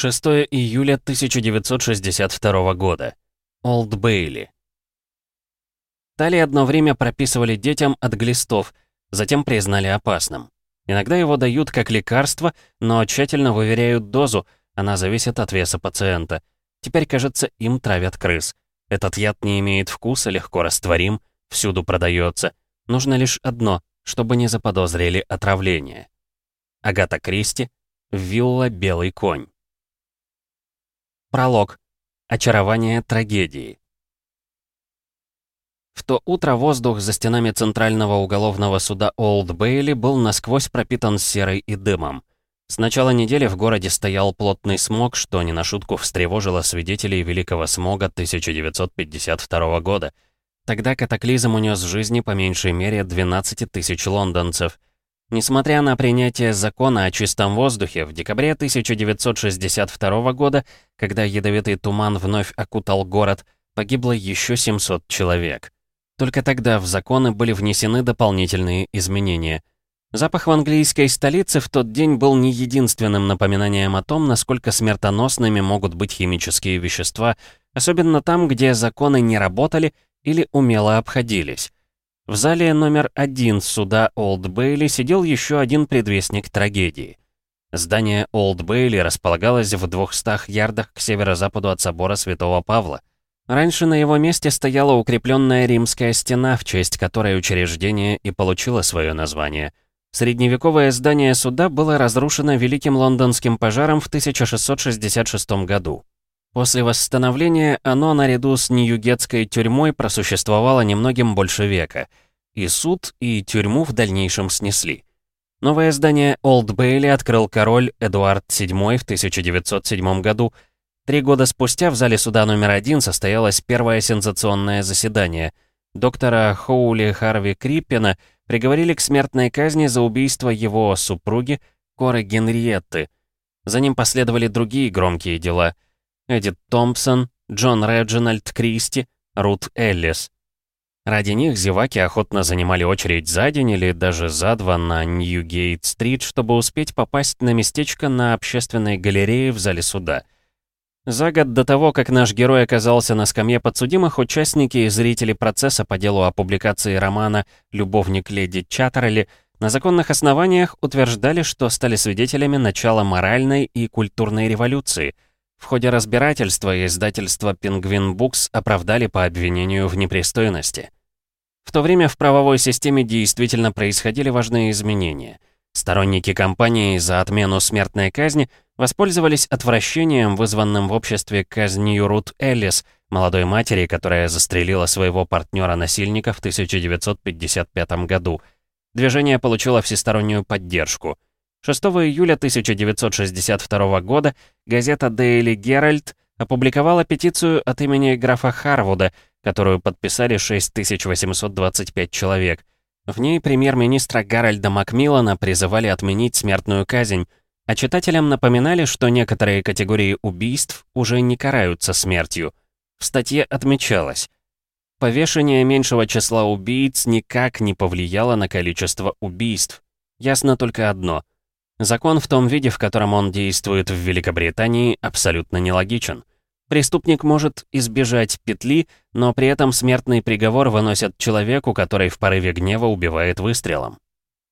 6 июля 1962 года. Олд Бейли. Тали одно время прописывали детям от глистов, затем признали опасным. Иногда его дают как лекарство, но тщательно выверяют дозу, она зависит от веса пациента. Теперь, кажется, им травят крыс. Этот яд не имеет вкуса, легко растворим, всюду продается. Нужно лишь одно, чтобы не заподозрили отравление. Агата Кристи, Вилла «Белый конь». Пролог. Очарование трагедии. В то утро воздух за стенами Центрального уголовного суда Олд Бейли был насквозь пропитан серой и дымом. С начала недели в городе стоял плотный смог, что не на шутку встревожило свидетелей Великого смога 1952 года. Тогда катаклизм унес жизни по меньшей мере 12 тысяч лондонцев. Несмотря на принятие закона о чистом воздухе, в декабре 1962 года, когда ядовитый туман вновь окутал город, погибло еще 700 человек. Только тогда в законы были внесены дополнительные изменения. Запах в английской столице в тот день был не единственным напоминанием о том, насколько смертоносными могут быть химические вещества, особенно там, где законы не работали или умело обходились. В зале номер один суда Олд Бейли сидел еще один предвестник трагедии. Здание Олд Бейли располагалось в 200 ярдах к северо-западу от собора Святого Павла. Раньше на его месте стояла укрепленная римская стена, в честь которой учреждение и получило свое название. Средневековое здание суда было разрушено Великим Лондонским пожаром в 1666 году. После восстановления оно наряду с Ньюгетской тюрьмой просуществовало немногим больше века. И суд, и тюрьму в дальнейшем снесли. Новое здание Олд Бейли открыл король Эдуард VII в 1907 году – Три года спустя в зале суда номер один состоялось первое сенсационное заседание. Доктора Хоули Харви Криппена приговорили к смертной казни за убийство его супруги Коры Генриетты. За ним последовали другие громкие дела. Эдит Томпсон, Джон Реджинальд Кристи, Рут Эллис. Ради них зеваки охотно занимали очередь за день или даже за два на Ньюгейт-стрит, чтобы успеть попасть на местечко на общественной галерее в зале суда — за год до того, как наш герой оказался на скамье подсудимых, участники и зрители процесса по делу о публикации романа «Любовник леди Чаттерли» на законных основаниях утверждали, что стали свидетелями начала моральной и культурной революции. В ходе разбирательства издательство «Пингвин Букс» оправдали по обвинению в непристойности. В то время в правовой системе действительно происходили важные изменения. Сторонники кампании за отмену смертной казни – воспользовались отвращением, вызванным в обществе казнью Рут Эллис, молодой матери, которая застрелила своего партнера-насильника в 1955 году. Движение получило всестороннюю поддержку. 6 июля 1962 года газета Daily Herald опубликовала петицию от имени графа Харвуда, которую подписали 6825 человек. В ней премьер-министра Гарольда Макмиллана призывали отменить смертную казнь, а читателям напоминали, что некоторые категории убийств уже не караются смертью. В статье отмечалось, повешение меньшего числа убийц никак не повлияло на количество убийств. Ясно только одно. Закон в том виде, в котором он действует в Великобритании, абсолютно нелогичен. Преступник может избежать петли, но при этом смертный приговор выносят человеку, который в порыве гнева убивает выстрелом.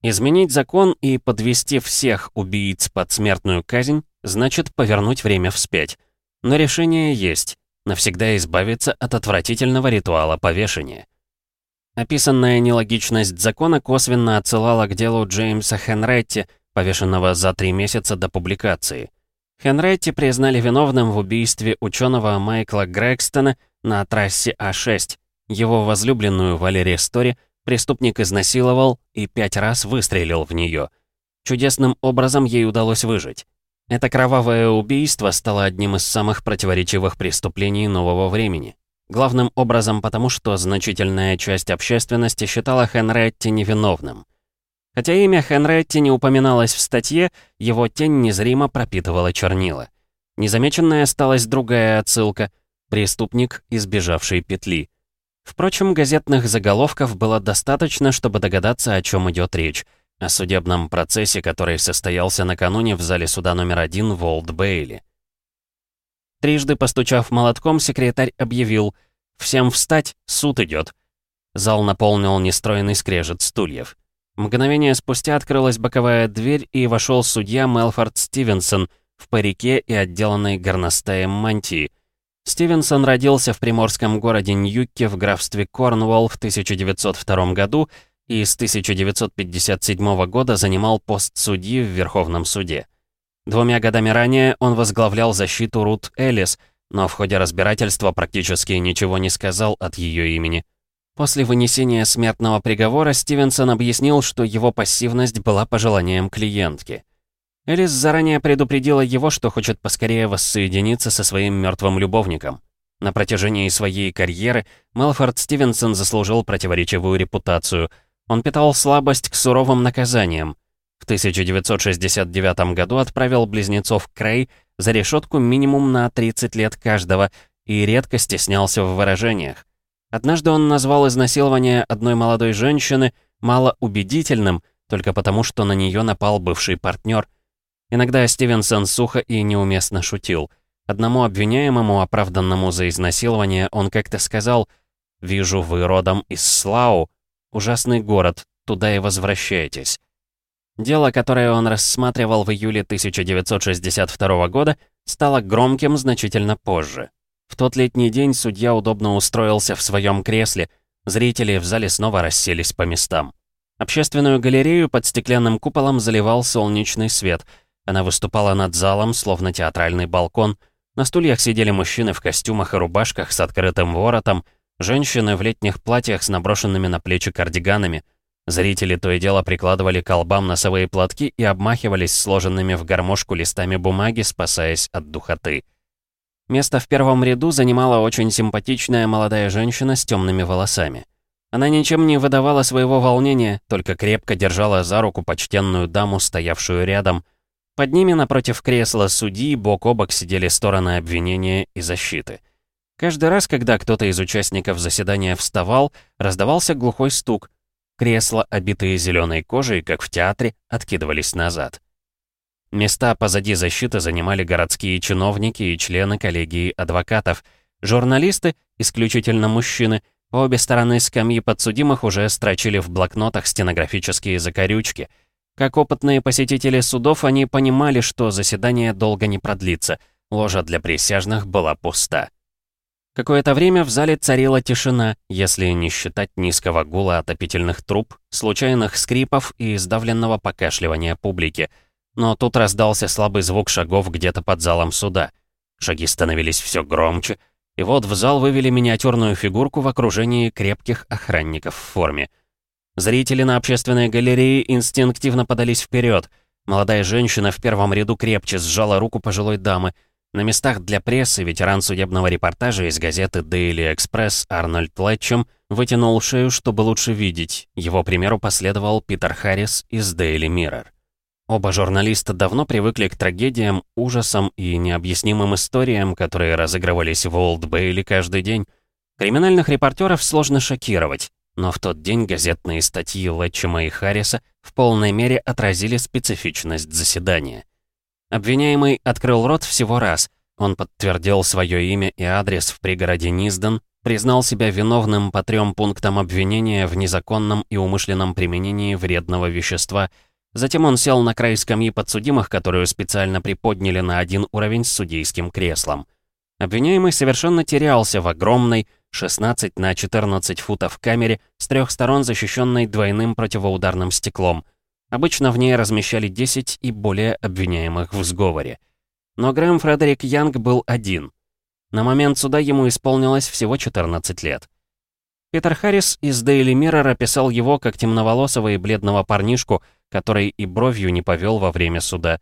Изменить закон и подвести всех убийц под смертную казнь значит повернуть время вспять. Но решение есть — навсегда избавиться от отвратительного ритуала повешения. Описанная нелогичность закона косвенно отсылала к делу Джеймса Хенретти, повешенного за три месяца до публикации. Хенретти признали виновным в убийстве ученого Майкла Грегстона на трассе А6. Его возлюбленную Валерия Стори Преступник изнасиловал и пять раз выстрелил в нее. Чудесным образом ей удалось выжить. Это кровавое убийство стало одним из самых противоречивых преступлений нового времени. Главным образом потому, что значительная часть общественности считала Хенретти невиновным. Хотя имя Хенретти не упоминалось в статье, его тень незримо пропитывала чернила. Незамеченной осталась другая отсылка — преступник, избежавший петли. Впрочем, газетных заголовков было достаточно, чтобы догадаться, о чем идет речь. О судебном процессе, который состоялся накануне в зале суда номер один в Олд-Бейли. Трижды постучав молотком, секретарь объявил «Всем встать, суд идет». Зал наполнил нестройный скрежет стульев. Мгновение спустя открылась боковая дверь, и вошел судья Мелфорд Стивенсон в парике и отделанной горностаем мантии. Стивенсон родился в приморском городе Ньюкке в графстве Корнуолл в 1902 году и с 1957 года занимал пост судьи в Верховном суде. Двумя годами ранее он возглавлял защиту Рут Эллис, но в ходе разбирательства практически ничего не сказал от ее имени. После вынесения смертного приговора Стивенсон объяснил, что его пассивность была пожеланием клиентки. Элис заранее предупредила его, что хочет поскорее воссоединиться со своим мертвым любовником. На протяжении своей карьеры Мелфорд Стивенсон заслужил противоречивую репутацию. Он питал слабость к суровым наказаниям. В 1969 году отправил близнецов Крей за решетку минимум на 30 лет каждого и редко стеснялся в выражениях. Однажды он назвал изнасилование одной молодой женщины малоубедительным, только потому, что на нее напал бывший партнер. Иногда Стивенсон сухо и неуместно шутил. Одному обвиняемому, оправданному за изнасилование, он как-то сказал «Вижу, вы родом из Слау. Ужасный город, туда и возвращайтесь». Дело, которое он рассматривал в июле 1962 года, стало громким значительно позже. В тот летний день судья удобно устроился в своем кресле, зрители в зале снова расселись по местам. Общественную галерею под стеклянным куполом заливал солнечный свет. Она выступала над залом, словно театральный балкон. На стульях сидели мужчины в костюмах и рубашках с открытым воротом, женщины в летних платьях с наброшенными на плечи кардиганами — Зрители то и дело прикладывали к колбам носовые платки и обмахивались сложенными в гармошку листами бумаги, спасаясь от духоты. Место в первом ряду занимала очень симпатичная молодая женщина с темными волосами. Она ничем не выдавала своего волнения, только крепко держала за руку почтенную даму, стоявшую рядом. Под ними напротив кресла судьи бок о бок сидели стороны обвинения и защиты. Каждый раз, когда кто-то из участников заседания вставал, раздавался глухой стук, Кресла, обитые зеленой кожей, как в театре, откидывались назад. Места позади защиты занимали городские чиновники и члены коллегии адвокатов. Журналисты, исключительно мужчины, по обе стороны скамьи подсудимых уже строчили в блокнотах стенографические закорючки. Как опытные посетители судов, они понимали, что заседание долго не продлится. Ложа для присяжных была пуста. Какое-то время в зале царила тишина, если не считать низкого гула отопительных труб, случайных скрипов и сдавленного покашливания публики. Но тут раздался слабый звук шагов где-то под залом суда. Шаги становились все громче, и вот в зал вывели миниатюрную фигурку в окружении крепких охранников в форме. Зрители на общественной галерее инстинктивно подались вперед. Молодая женщина в первом ряду крепче сжала руку пожилой дамы — на местах для прессы ветеран судебного репортажа из газеты Daily Express Арнольд Лэтчем вытянул шею, чтобы лучше видеть. Его примеру последовал Питер Харрис из Daily Mirror. Оба журналиста давно привыкли к трагедиям, ужасам и необъяснимым историям, которые разыгрывались в Олд Бейли каждый день. Криминальных репортеров сложно шокировать, но в тот день газетные статьи Лэтчема и Харриса в полной мере отразили специфичность заседания. Обвиняемый открыл рот всего раз. Он подтвердил свое имя и адрес в пригороде Низден, признал себя виновным по трем пунктам обвинения в незаконном и умышленном применении вредного вещества. Затем он сел на край скамьи подсудимых, которую специально приподняли на один уровень с судейским креслом. Обвиняемый совершенно терялся в огромной, 16 на 14 футов камере, с трех сторон защищенной двойным противоударным стеклом — Обычно в ней размещали 10 и более обвиняемых в сговоре. Но Грэм Фредерик Янг был один. На момент суда ему исполнилось всего 14 лет. Питер Харрис из Daily Mirror описал его как темноволосого и бледного парнишку, который и бровью не повел во время суда.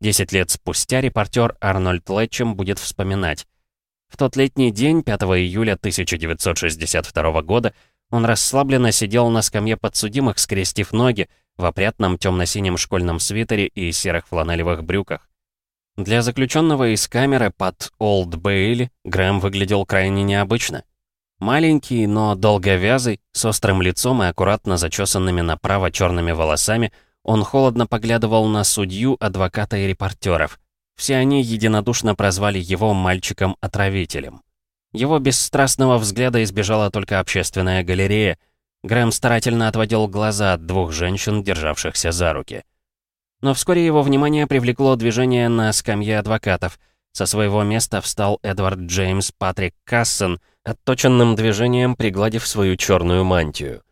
Десять лет спустя репортер Арнольд Лэтчем будет вспоминать. В тот летний день, 5 июля 1962 года, он расслабленно сидел на скамье подсудимых, скрестив ноги, в опрятном темно-синем школьном свитере и серых фланелевых брюках. Для заключенного из камеры под Олд Бейли Грэм выглядел крайне необычно. Маленький, но долговязый, с острым лицом и аккуратно зачесанными направо черными волосами, он холодно поглядывал на судью, адвоката и репортеров. все они единодушно прозвали его «мальчиком-отравителем». Его бесстрастного взгляда избежала только общественная галерея. Грэм старательно отводил глаза от двух женщин, державшихся за руки. Но вскоре его внимание привлекло движение на скамье адвокатов. Со своего места встал Эдвард Джеймс Патрик Кассен, отточенным движением пригладив свою черную мантию.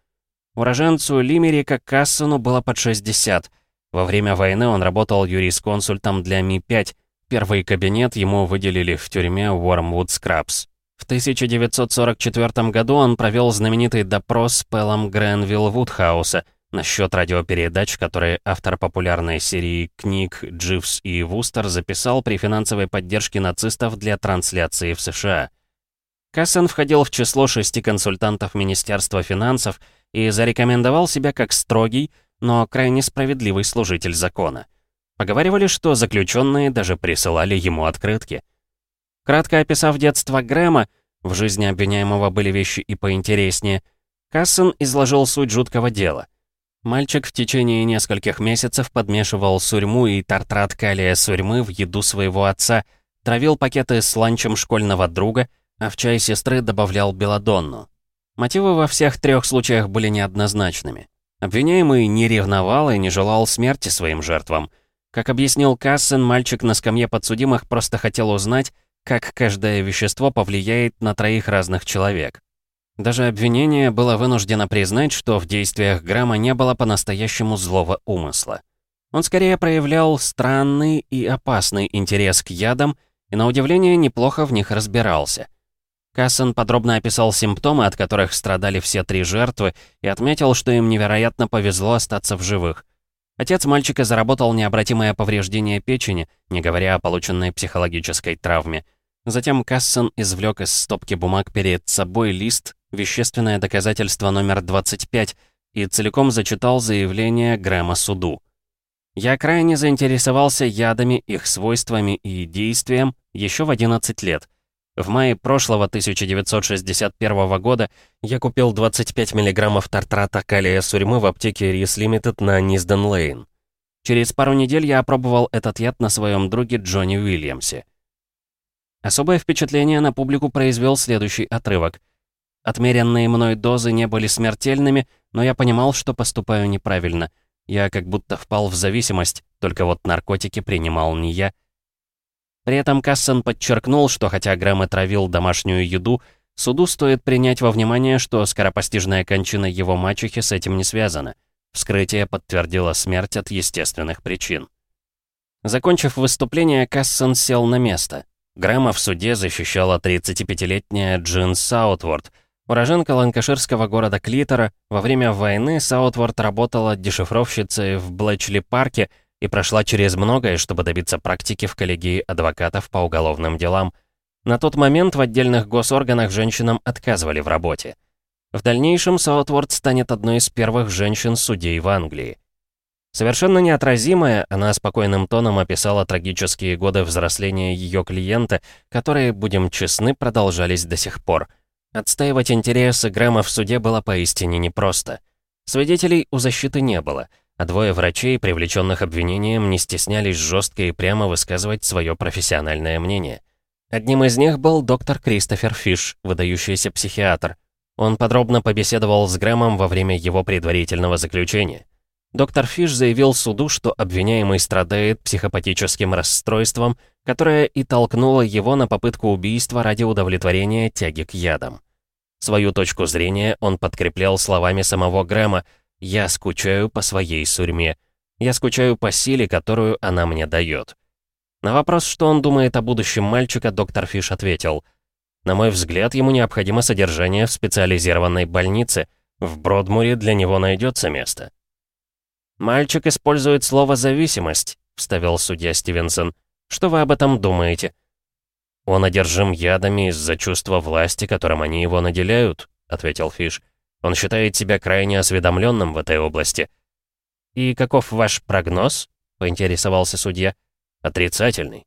Уроженцу Лимерика Кассену было под 60. Во время войны он работал юрисконсультом для Ми-5. Первый кабинет ему выделили в тюрьме Уормвуд Скрабс. В 1944 году он провел знаменитый допрос с Пелом Гренвилл Вудхауса насчет радиопередач, которые автор популярной серии книг Дживс и Вустер записал при финансовой поддержке нацистов для трансляции в США. Кассен входил в число шести консультантов Министерства финансов и зарекомендовал себя как строгий, но крайне справедливый служитель закона. Поговаривали, что заключенные даже присылали ему открытки. Кратко описав детство Грэма, в жизни обвиняемого были вещи и поинтереснее, Кассен изложил суть жуткого дела. Мальчик в течение нескольких месяцев подмешивал сурьму и тартрат калия сурьмы в еду своего отца, травил пакеты с ланчем школьного друга, а в чай сестры добавлял белодонну. Мотивы во всех трех случаях были неоднозначными. Обвиняемый не ревновал и не желал смерти своим жертвам. Как объяснил Кассен, мальчик на скамье подсудимых просто хотел узнать, как каждое вещество повлияет на троих разных человек. Даже обвинение было вынуждено признать, что в действиях Грамма не было по-настоящему злого умысла. Он скорее проявлял странный и опасный интерес к ядам и, на удивление, неплохо в них разбирался – Кассен подробно описал симптомы, от которых страдали все три жертвы, и отметил, что им невероятно повезло остаться в живых. Отец мальчика заработал необратимое повреждение печени, не говоря о полученной психологической травме. Затем Кассен извлек из стопки бумаг перед собой лист «Вещественное доказательство номер 25» и целиком зачитал заявление Грэма суду. Я крайне заинтересовался ядами, их свойствами и действием еще в 11 лет — в мае прошлого 1961 года я купил 25 мг тартрата калия сурьмы в аптеке Рис Limited на Низден Лейн. Через пару недель я опробовал этот яд на своем друге Джонни Уильямсе. Особое впечатление на публику произвел следующий отрывок. Отмеренные мной дозы не были смертельными, но я понимал, что поступаю неправильно. Я как будто впал в зависимость, только вот наркотики принимал не я, при этом Кассен подчеркнул, что хотя Грэм отравил домашнюю еду, суду стоит принять во внимание, что скоропостижная кончина его мачехи с этим не связана. Вскрытие подтвердило смерть от естественных причин. Закончив выступление, Кассен сел на место. Грэма в суде защищала 35-летняя Джин Саутворд. Уроженка ланкаширского города Клитора, во время войны Саутворд работала дешифровщицей в Блэчли-парке, и прошла через многое, чтобы добиться практики в коллегии адвокатов по уголовным делам. На тот момент в отдельных госорганах женщинам отказывали в работе. В дальнейшем Саутворд станет одной из первых женщин-судей в Англии. Совершенно неотразимая, она спокойным тоном описала трагические годы взросления ее клиента, которые, будем честны, продолжались до сих пор. Отстаивать интересы Грэма в суде было поистине непросто. Свидетелей у защиты не было — а двое врачей, привлеченных обвинением, не стеснялись жестко и прямо высказывать свое профессиональное мнение. Одним из них был доктор Кристофер Фиш, выдающийся психиатр. Он подробно побеседовал с Грэмом во время его предварительного заключения. Доктор Фиш заявил суду, что обвиняемый страдает психопатическим расстройством, которое и толкнуло его на попытку убийства ради удовлетворения тяги к ядам. Свою точку зрения он подкреплял словами самого Грэма, я скучаю по своей сурьме. Я скучаю по силе, которую она мне дает. На вопрос, что он думает о будущем мальчика, доктор Фиш ответил. На мой взгляд, ему необходимо содержание в специализированной больнице. В Бродмуре для него найдется место. «Мальчик использует слово «зависимость», — вставил судья Стивенсон. «Что вы об этом думаете?» «Он одержим ядами из-за чувства власти, которым они его наделяют», — ответил Фиш. Он считает себя крайне осведомленным в этой области. «И каков ваш прогноз?» — поинтересовался судья. «Отрицательный.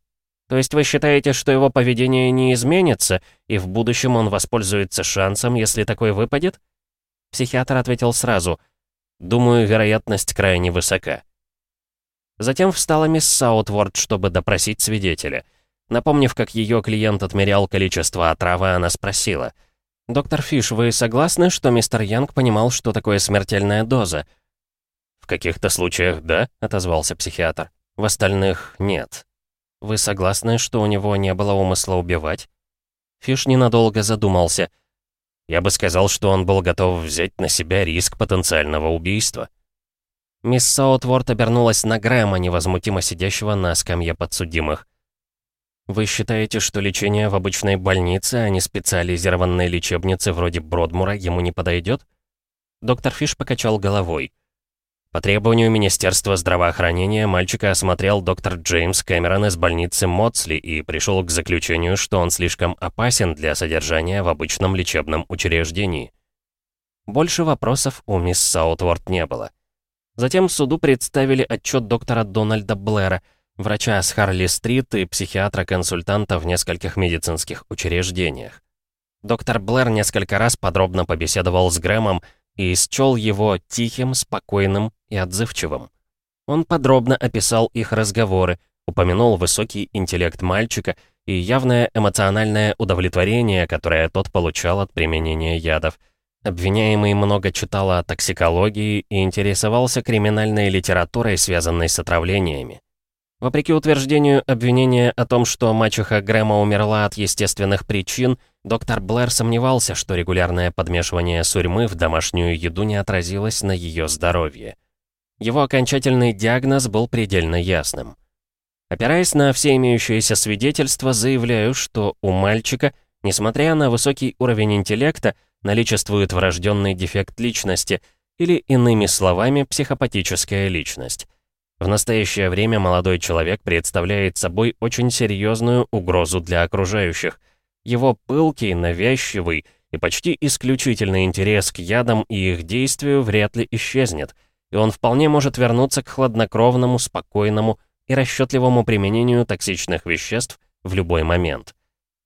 То есть вы считаете, что его поведение не изменится, и в будущем он воспользуется шансом, если такой выпадет?» Психиатр ответил сразу. «Думаю, вероятность крайне высока». Затем встала мисс Саутворд, чтобы допросить свидетеля. Напомнив, как ее клиент отмерял количество отравы, она спросила. «Доктор Фиш, вы согласны, что мистер Янг понимал, что такое смертельная доза?» «В каких-то случаях да», — отозвался психиатр. «В остальных нет». «Вы согласны, что у него не было умысла убивать?» Фиш ненадолго задумался. «Я бы сказал, что он был готов взять на себя риск потенциального убийства». Мисс Саутворд обернулась на Грэма, невозмутимо сидящего на скамье подсудимых. «Вы считаете, что лечение в обычной больнице, а не специализированной лечебнице вроде Бродмура ему не подойдет?» Доктор Фиш покачал головой. По требованию Министерства здравоохранения мальчика осмотрел доктор Джеймс Кэмерон из больницы Моцли и пришел к заключению, что он слишком опасен для содержания в обычном лечебном учреждении. Больше вопросов у мисс Саутворд не было. Затем суду представили отчет доктора Дональда Блэра, врача с Харли-стрит и психиатра-консультанта в нескольких медицинских учреждениях. Доктор Блэр несколько раз подробно побеседовал с Грэмом и счел его тихим, спокойным и отзывчивым. Он подробно описал их разговоры, упомянул высокий интеллект мальчика и явное эмоциональное удовлетворение, которое тот получал от применения ядов – Обвиняемый много читал о токсикологии и интересовался криминальной литературой, связанной с отравлениями. Вопреки утверждению обвинения о том, что мачеха Грэма умерла от естественных причин, доктор Блэр сомневался, что регулярное подмешивание сурьмы в домашнюю еду не отразилось на ее здоровье. Его окончательный диагноз был предельно ясным. Опираясь на все имеющиеся свидетельства, заявляю, что у мальчика, несмотря на высокий уровень интеллекта, наличествует врожденный дефект личности, или, иными словами, психопатическая личность. В настоящее время молодой человек представляет собой очень серьезную угрозу для окружающих. Его пылкий, навязчивый и почти исключительный интерес к ядам и их действию вряд ли исчезнет, и он вполне может вернуться к хладнокровному, спокойному и расчетливому применению токсичных веществ в любой момент.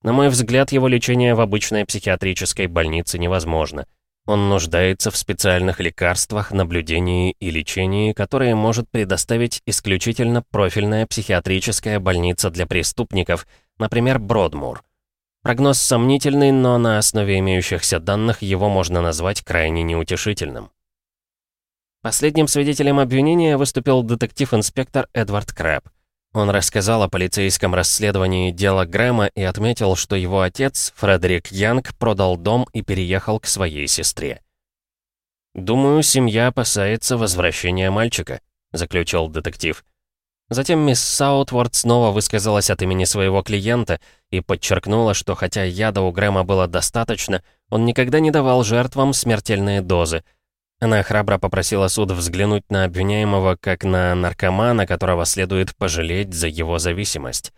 На мой взгляд, его лечение в обычной психиатрической больнице невозможно. Он нуждается в специальных лекарствах, наблюдении и лечении, которые может предоставить исключительно профильная психиатрическая больница для преступников, например, Бродмур. Прогноз сомнительный, но на основе имеющихся данных его можно назвать крайне неутешительным. Последним свидетелем обвинения выступил детектив-инспектор Эдвард Крэб. Он рассказал о полицейском расследовании дела Грэма и отметил, что его отец, Фредерик Янг, продал дом и переехал к своей сестре. «Думаю, семья опасается возвращения мальчика», — заключил детектив. Затем мисс Саутворд снова высказалась от имени своего клиента и подчеркнула, что хотя яда у Грэма было достаточно, он никогда не давал жертвам смертельные дозы — она храбро попросила суд взглянуть на обвиняемого как на наркомана, которого следует пожалеть за его зависимость.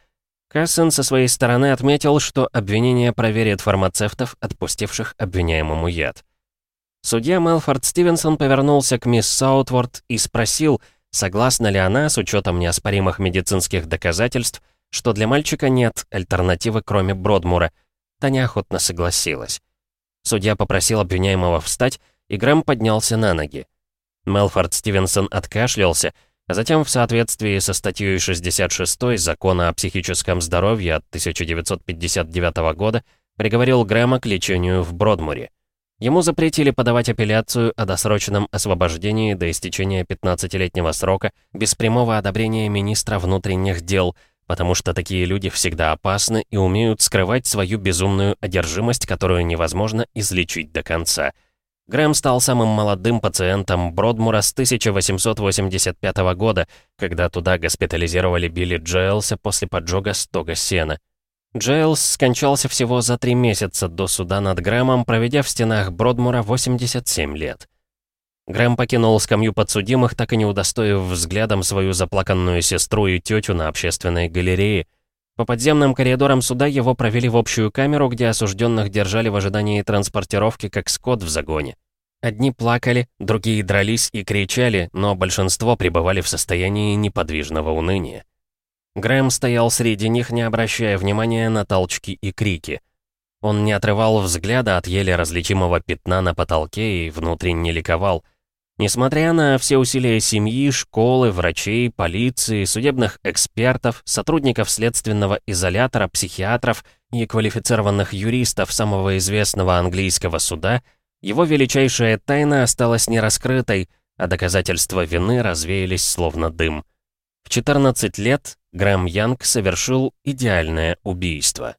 Кассен со своей стороны отметил, что обвинение проверит фармацевтов, отпустивших обвиняемому яд. Судья Мелфорд Стивенсон повернулся к мисс Саутворд и спросил, согласна ли она, с учетом неоспоримых медицинских доказательств, что для мальчика нет альтернативы, кроме Бродмура. Та неохотно согласилась. Судья попросил обвиняемого встать, и Грэм поднялся на ноги. Мелфорд Стивенсон откашлялся, а затем в соответствии со статьей 66 Закона о психическом здоровье от 1959 года приговорил Грэма к лечению в Бродмуре. Ему запретили подавать апелляцию о досрочном освобождении до истечения 15-летнего срока без прямого одобрения министра внутренних дел, потому что такие люди всегда опасны и умеют скрывать свою безумную одержимость, которую невозможно излечить до конца – Грэм стал самым молодым пациентом Бродмура с 1885 года, когда туда госпитализировали Билли Джейлса после поджога стога сена. Джейлс скончался всего за три месяца до суда над Грэмом, проведя в стенах Бродмура 87 лет. Грэм покинул скамью подсудимых, так и не удостоив взглядом свою заплаканную сестру и тетю на общественной галерее. По подземным коридорам суда его провели в общую камеру, где осужденных держали в ожидании транспортировки, как скот в загоне. Одни плакали, другие дрались и кричали, но большинство пребывали в состоянии неподвижного уныния. Грэм стоял среди них, не обращая внимания на толчки и крики. Он не отрывал взгляда от еле различимого пятна на потолке и внутренне ликовал. Несмотря на все усилия семьи, школы, врачей, полиции, судебных экспертов, сотрудников следственного изолятора, психиатров и квалифицированных юристов самого известного английского суда, его величайшая тайна осталась нераскрытой, а доказательства вины развеялись словно дым. В 14 лет Грэм Янг совершил идеальное убийство.